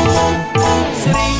Three.